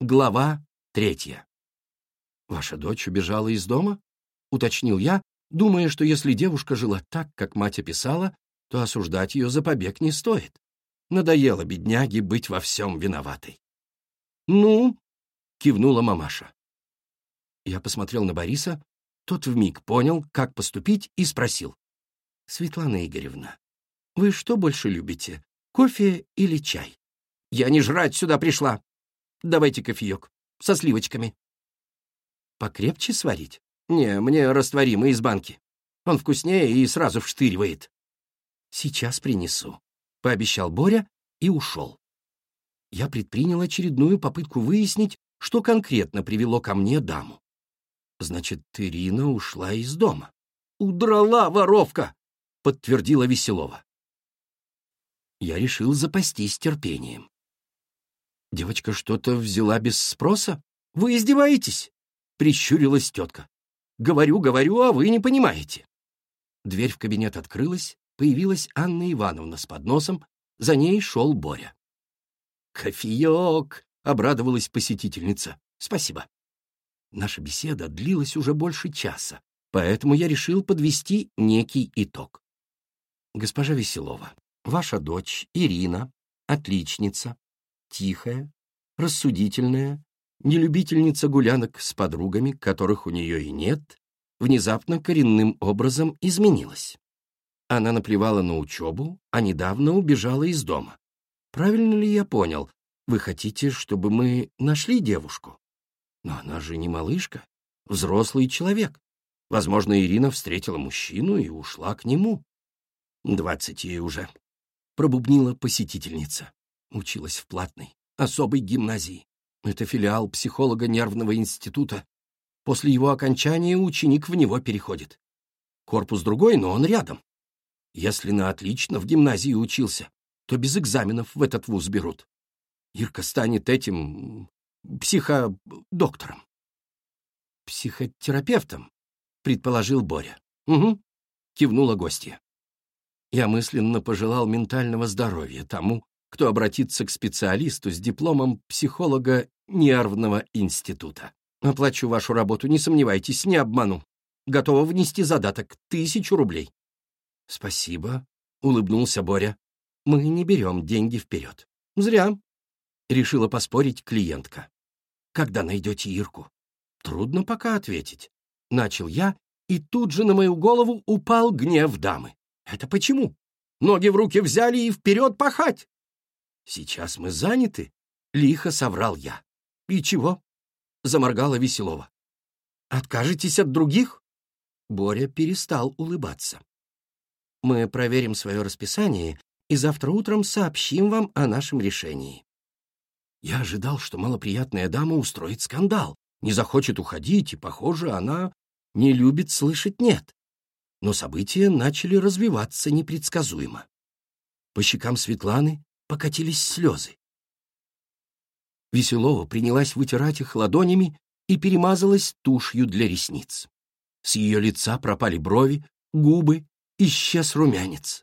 Глава третья. «Ваша дочь убежала из дома?» — уточнил я, думая, что если девушка жила так, как мать описала, то осуждать ее за побег не стоит. Надоело бедняге быть во всем виноватой. «Ну?» — кивнула мамаша. Я посмотрел на Бориса, тот вмиг понял, как поступить, и спросил. «Светлана Игоревна, вы что больше любите, кофе или чай?» «Я не жрать сюда пришла», Давайте кофеек. Со сливочками. Покрепче сварить? Не, мне растворимый из банки. Он вкуснее и сразу вштыривает. Сейчас принесу, — пообещал Боря и ушел. Я предпринял очередную попытку выяснить, что конкретно привело ко мне даму. Значит, Ирина ушла из дома. «Удрала воровка!» — подтвердила Веселова. Я решил запастись терпением. Девочка что-то взяла без спроса? Вы издеваетесь? Прищурилась тетка. Говорю, говорю, а вы не понимаете. Дверь в кабинет открылась, появилась Анна Ивановна с подносом, за ней шел Боря. «Кофеек!» — обрадовалась посетительница. «Спасибо». Наша беседа длилась уже больше часа, поэтому я решил подвести некий итог. «Госпожа Веселова, ваша дочь Ирина, отличница, тихая, рассудительная, нелюбительница гулянок с подругами, которых у нее и нет, внезапно коренным образом изменилась. Она наплевала на учебу, а недавно убежала из дома. Правильно ли я понял? Вы хотите, чтобы мы нашли девушку? Но она же не малышка, взрослый человек. Возможно, Ирина встретила мужчину и ушла к нему. Двадцать ей уже, — пробубнила посетительница. Училась в платной, особой гимназии. Это филиал психолога нервного института. После его окончания ученик в него переходит. Корпус другой, но он рядом. Если на отлично в гимназии учился, то без экзаменов в этот вуз берут. Ирка станет этим психодоктором. Психотерапевтом, предположил Боря. Угу, кивнула гостья. Я мысленно пожелал ментального здоровья тому, кто обратится к специалисту с дипломом психолога нервного института. Оплачу вашу работу, не сомневайтесь, не обману. Готова внести задаток — тысячу рублей. Спасибо, — улыбнулся Боря. Мы не берем деньги вперед. Зря, — решила поспорить клиентка. Когда найдете Ирку? Трудно пока ответить. Начал я, и тут же на мою голову упал гнев дамы. Это почему? Ноги в руки взяли и вперед пахать. «Сейчас мы заняты», — лихо соврал я. «И чего?» — заморгала Веселова. «Откажетесь от других?» Боря перестал улыбаться. «Мы проверим свое расписание и завтра утром сообщим вам о нашем решении». Я ожидал, что малоприятная дама устроит скандал, не захочет уходить, и, похоже, она не любит слышать «нет». Но события начали развиваться непредсказуемо. По щекам Светланы покатились слезы. Веселова принялась вытирать их ладонями и перемазалась тушью для ресниц. С ее лица пропали брови, губы, исчез румянец.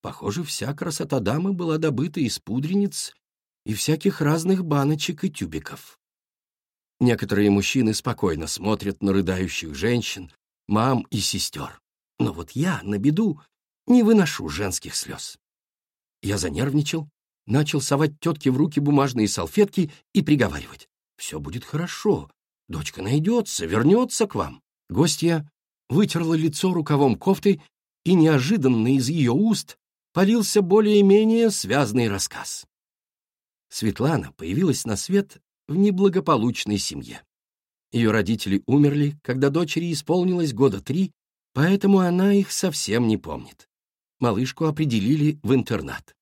Похоже, вся красота дамы была добыта из пудрениц и всяких разных баночек и тюбиков. Некоторые мужчины спокойно смотрят на рыдающих женщин, мам и сестер. Но вот я, на беду, не выношу женских слез. Я занервничал начал совать тетке в руки бумажные салфетки и приговаривать. «Все будет хорошо. Дочка найдется, вернется к вам». Гостья вытерла лицо рукавом кофты, и неожиданно из ее уст полился более-менее связный рассказ. Светлана появилась на свет в неблагополучной семье. Ее родители умерли, когда дочери исполнилось года три, поэтому она их совсем не помнит. Малышку определили в интернат.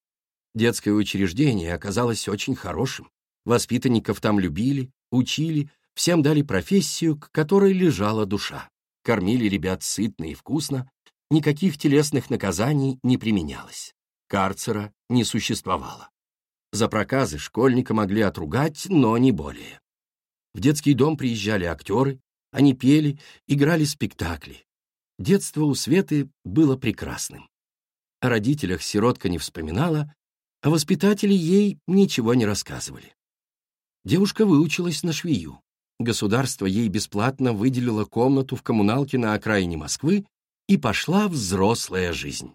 Детское учреждение оказалось очень хорошим. Воспитанников там любили, учили, всем дали профессию, к которой лежала душа. Кормили ребят сытно и вкусно, никаких телесных наказаний не применялось. Карцера не существовало. За проказы школьника могли отругать, но не более. В детский дом приезжали актеры, они пели, играли спектакли. Детство у Светы было прекрасным. О родителях сиротка не вспоминала, а воспитатели ей ничего не рассказывали. Девушка выучилась на швею. Государство ей бесплатно выделило комнату в коммуналке на окраине Москвы и пошла взрослая жизнь.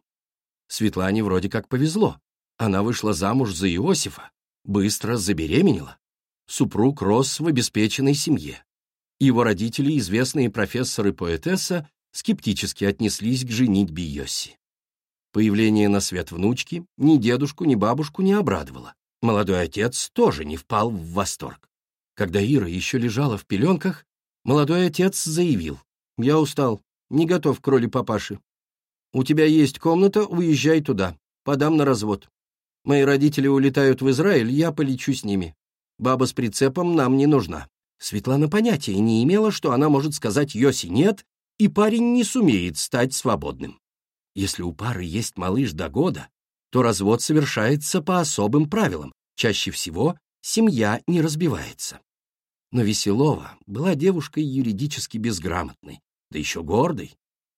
Светлане вроде как повезло. Она вышла замуж за Иосифа, быстро забеременела. Супруг рос в обеспеченной семье. Его родители, известные профессоры поэтесса, скептически отнеслись к женитьбе Йосси. Появление на свет внучки ни дедушку, ни бабушку не обрадовало. Молодой отец тоже не впал в восторг. Когда Ира еще лежала в пеленках, молодой отец заявил, «Я устал, не готов к роли папаши. У тебя есть комната, уезжай туда, подам на развод. Мои родители улетают в Израиль, я полечу с ними. Баба с прицепом нам не нужна». Светлана понятия не имела, что она может сказать Йоси «нет», и парень не сумеет стать свободным. Если у пары есть малыш до года, то развод совершается по особым правилам. Чаще всего семья не разбивается. Но Веселова была девушкой юридически безграмотной, да еще гордой.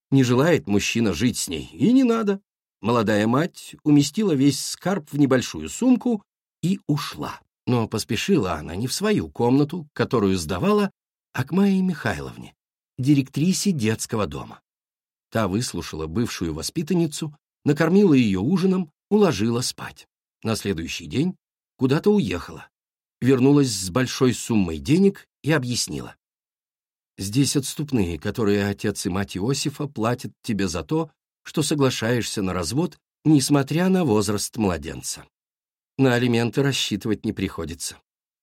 Не желает мужчина жить с ней, и не надо. Молодая мать уместила весь скарб в небольшую сумку и ушла. Но поспешила она не в свою комнату, которую сдавала, а к Майе Михайловне, директрисе детского дома. Та выслушала бывшую воспитанницу, накормила ее ужином, уложила спать. На следующий день куда-то уехала. Вернулась с большой суммой денег и объяснила. Здесь отступные, которые отец и мать Иосифа платят тебе за то, что соглашаешься на развод, несмотря на возраст младенца. На алименты рассчитывать не приходится.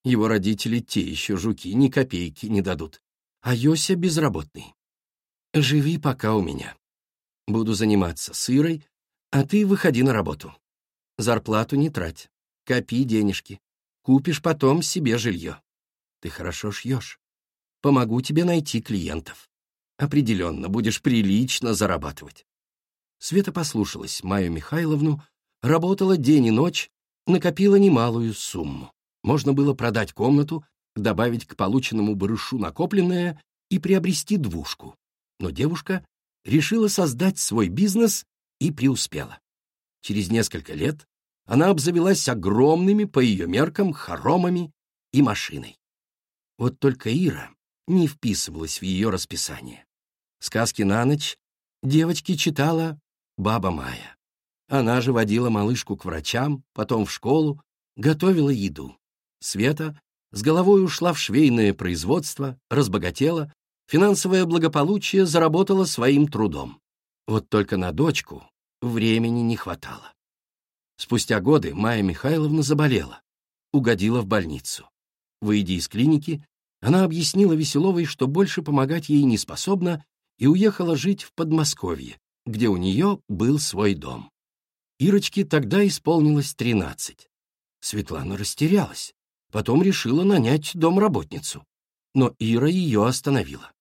Его родители те еще жуки, ни копейки не дадут. А Йося безработный. Живи пока у меня. Буду заниматься сырой, а ты выходи на работу. Зарплату не трать. Копи денежки. Купишь потом себе жилье. Ты хорошо шьешь. Помогу тебе найти клиентов. Определенно, будешь прилично зарабатывать. Света послушалась Маю Михайловну, работала день и ночь, накопила немалую сумму. Можно было продать комнату, добавить к полученному барышу накопленное и приобрести двушку. Но девушка решила создать свой бизнес и преуспела. Через несколько лет она обзавелась огромными, по ее меркам, хоромами и машиной. Вот только Ира не вписывалась в ее расписание. Сказки на ночь девочке читала баба Майя. Она же водила малышку к врачам, потом в школу, готовила еду. Света с головой ушла в швейное производство, разбогатела, финансовое благополучие заработала своим трудом. Вот только на дочку времени не хватало. Спустя годы Майя Михайловна заболела, угодила в больницу. Выйдя из клиники, она объяснила Веселовой, что больше помогать ей не способна, и уехала жить в Подмосковье, где у нее был свой дом. Ирочке тогда исполнилось тринадцать. Светлана растерялась, потом решила нанять домработницу. Но Ира ее остановила.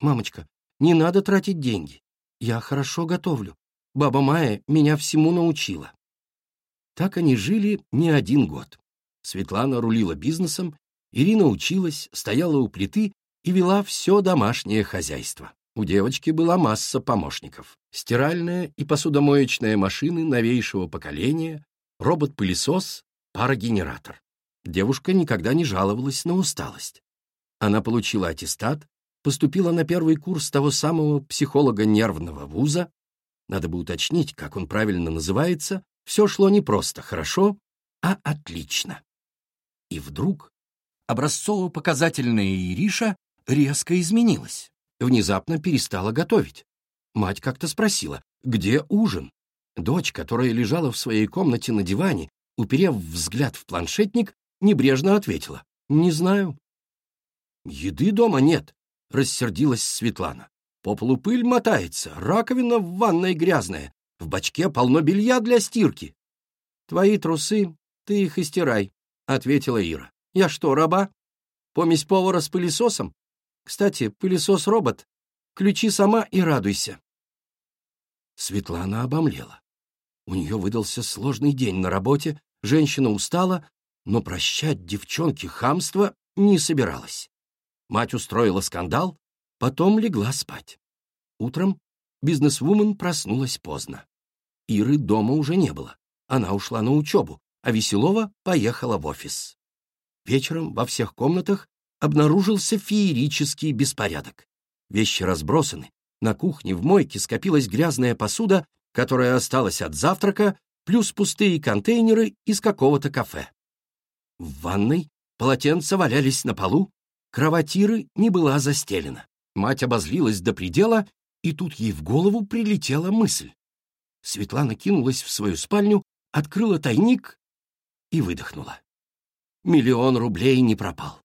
«Мамочка, не надо тратить деньги. Я хорошо готовлю. Баба Майя меня всему научила». Так они жили не один год. Светлана рулила бизнесом, Ирина училась, стояла у плиты и вела все домашнее хозяйство. У девочки была масса помощников. Стиральная и посудомоечная машины новейшего поколения, робот-пылесос, парогенератор. Девушка никогда не жаловалась на усталость. Она получила аттестат, поступила на первый курс того самого психолога нервного вуза. Надо бы уточнить, как он правильно называется. Все шло не просто хорошо, а отлично. И вдруг образцово-показательная Ириша резко изменилась внезапно перестала готовить. Мать как-то спросила, где ужин? Дочь, которая лежала в своей комнате на диване, уперев взгляд в планшетник, небрежно ответила, «Не знаю». «Еды дома нет», — рассердилась Светлана. «По полу пыль мотается, раковина в ванной грязная, в бачке полно белья для стирки». «Твои трусы, ты их и стирай», — ответила Ира. «Я что, раба? Помесь повара с пылесосом? Кстати, пылесос-робот. Ключи сама и радуйся. Светлана обомлела. У нее выдался сложный день на работе, женщина устала, но прощать девчонке хамство не собиралась. Мать устроила скандал, потом легла спать. Утром бизнесвумен проснулась поздно. Иры дома уже не было. Она ушла на учебу, а Веселова поехала в офис. Вечером во всех комнатах обнаружился феерический беспорядок. Вещи разбросаны, на кухне в мойке скопилась грязная посуда, которая осталась от завтрака, плюс пустые контейнеры из какого-то кафе. В ванной полотенца валялись на полу, кроватиры не была застелена. Мать обозлилась до предела, и тут ей в голову прилетела мысль. Светлана кинулась в свою спальню, открыла тайник и выдохнула. Миллион рублей не пропал.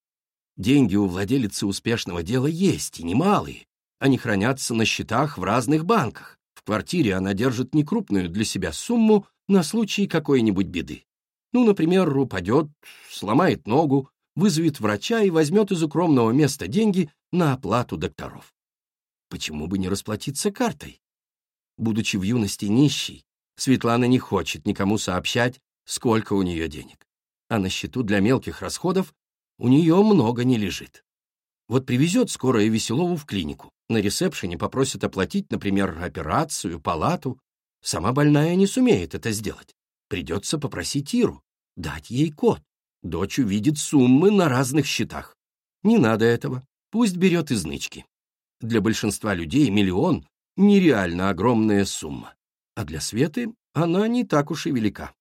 Деньги у владелицы успешного дела есть, и немалые. Они хранятся на счетах в разных банках. В квартире она держит некрупную для себя сумму на случай какой-нибудь беды. Ну, например, упадет, сломает ногу, вызовет врача и возьмет из укромного места деньги на оплату докторов. Почему бы не расплатиться картой? Будучи в юности нищей, Светлана не хочет никому сообщать, сколько у нее денег. А на счету для мелких расходов у нее много не лежит. Вот привезет скорая Веселову в клинику. На ресепшене попросят оплатить, например, операцию, палату. Сама больная не сумеет это сделать. Придется попросить Иру дать ей код. Дочь увидит суммы на разных счетах. Не надо этого. Пусть берет из нычки. Для большинства людей миллион — нереально огромная сумма. А для Светы она не так уж и велика.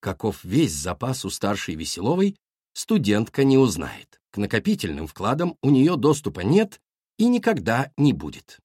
Каков весь запас у старшей Веселовой, студентка не узнает. К накопительным вкладам у нее доступа нет и никогда не будет.